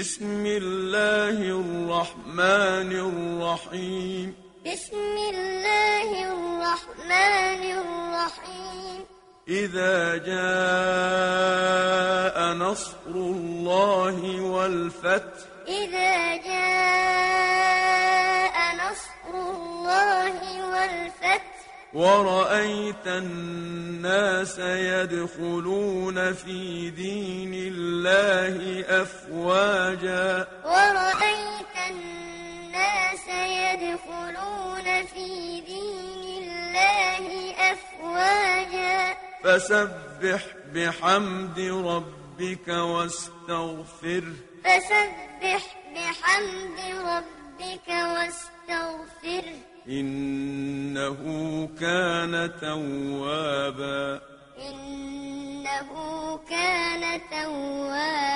بسم الله الرحمن الرحيم. بسم الله الرحمن الرحيم. إذا جاء نصر الله والفتح. إذا جاء نصر الله والفتح. ورأيت الناس يدخلون في دين الله أفواجا. ورأيت الناس يدخلون في دين الله أفواجا فسبح بحمد ربك واستغفره فسبح بحمد ربك واستغفره إنه كان توابا إنه كان توابا